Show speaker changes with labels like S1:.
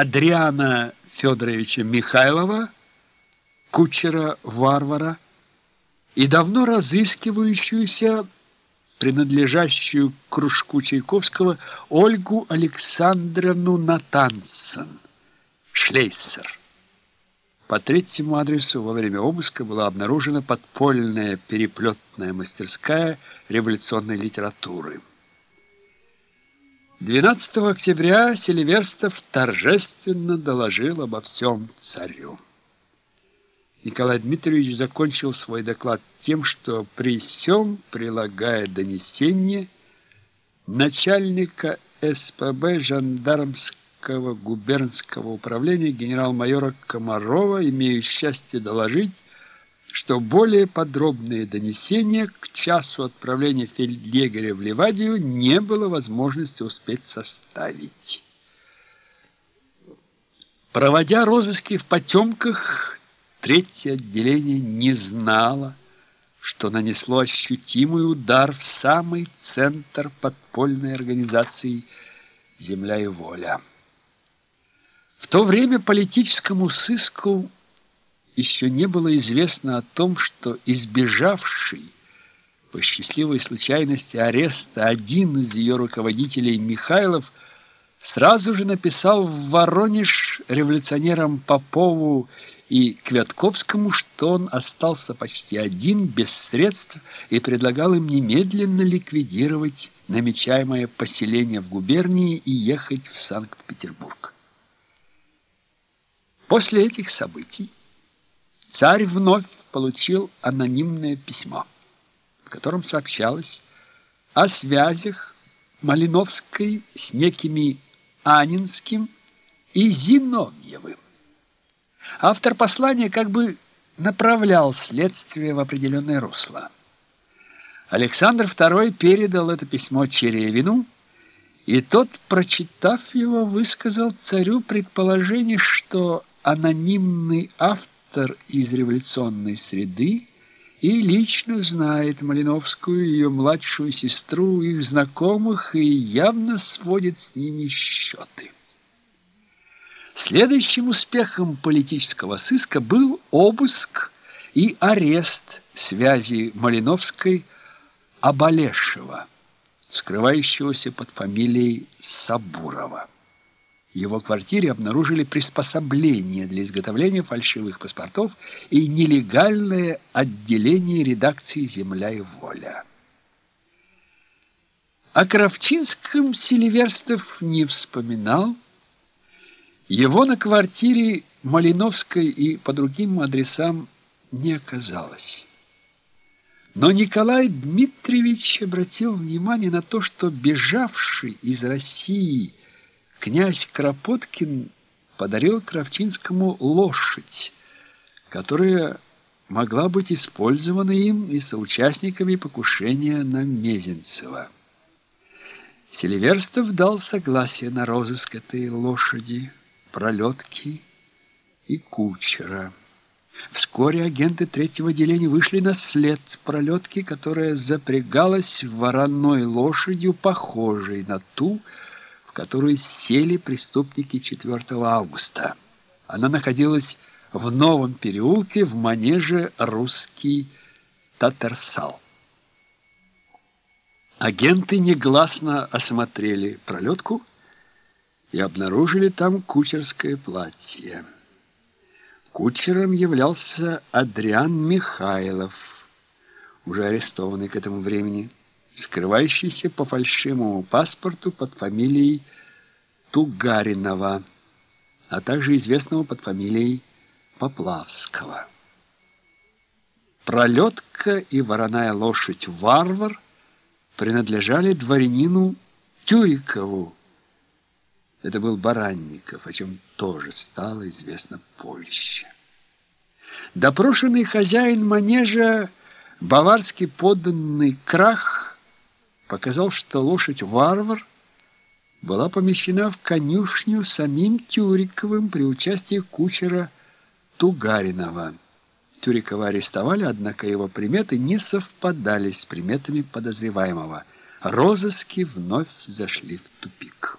S1: Адриана Федоровича Михайлова, кучера-варвара, и давно разыскивающуюся, принадлежащую кружку Чайковского, Ольгу Александровну Натансон, шлейсер. По третьему адресу во время обыска была обнаружена подпольная переплетная мастерская революционной литературы. 12 октября Селиверстов торжественно доложил обо всем царю. Николай Дмитриевич закончил свой доклад тем, что при всем прилагая донесение начальника СПБ жандармского губернского управления генерал-майора Комарова, имею счастье доложить, что более подробные донесения к часу отправления фельдъегеря в Ливадию не было возможности успеть составить. Проводя розыски в потемках, Третье отделение не знало, что нанесло ощутимый удар в самый центр подпольной организации «Земля и воля». В то время политическому сыску еще не было известно о том, что избежавший по счастливой случайности ареста один из ее руководителей Михайлов сразу же написал в Воронеж революционерам Попову и Квятковскому, что он остался почти один, без средств, и предлагал им немедленно ликвидировать намечаемое поселение в губернии и ехать в Санкт-Петербург. После этих событий царь вновь получил анонимное письмо, в котором сообщалось о связях Малиновской с некими Анинским и Зиновьевым. Автор послания как бы направлял следствие в определенное русло. Александр II передал это письмо Черевину, и тот, прочитав его, высказал царю предположение, что анонимный автор из революционной среды и лично знает Малиновскую, ее младшую сестру, их знакомых и явно сводит с ними счеты. Следующим успехом политического сыска был обыск и арест связи Малиновской Абалешева, скрывающегося под фамилией Сабурова. Его квартире обнаружили приспособление для изготовления фальшивых паспортов и нелегальное отделение редакции «Земля и воля». О Кравчинском Селиверстов не вспоминал, его на квартире Малиновской и по другим адресам не оказалось. Но Николай Дмитриевич обратил внимание на то, что бежавший из России князь Кропоткин подарил Кравчинскому лошадь, которая могла быть использована им и соучастниками покушения на Мезенцева. Селиверстов дал согласие на розыск этой лошади пролетки и кучера. Вскоре агенты третьего отделения вышли на след пролетки, которая запрягалась вороной лошадью, похожей на ту, которую сели преступники 4 августа. Она находилась в новом переулке в манеже «Русский Татарсал». Агенты негласно осмотрели пролетку и обнаружили там кучерское платье. Кучером являлся Адриан Михайлов, уже арестованный к этому времени, скрывающийся по фальшивому паспорту под фамилией Тугаринова, а также известного под фамилией Поплавского. Пролетка и вороная лошадь «Варвар» принадлежали дворянину Тюрикову, это был Баранников, о чем тоже стало известно позже. Допрошенный хозяин манежа, баварский подданный Крах, показал, что лошадь-варвар была помещена в конюшню самим Тюриковым при участии кучера Тугаринова. Тюрикова арестовали, однако его приметы не совпадали с приметами подозреваемого. Розыски вновь зашли в тупик.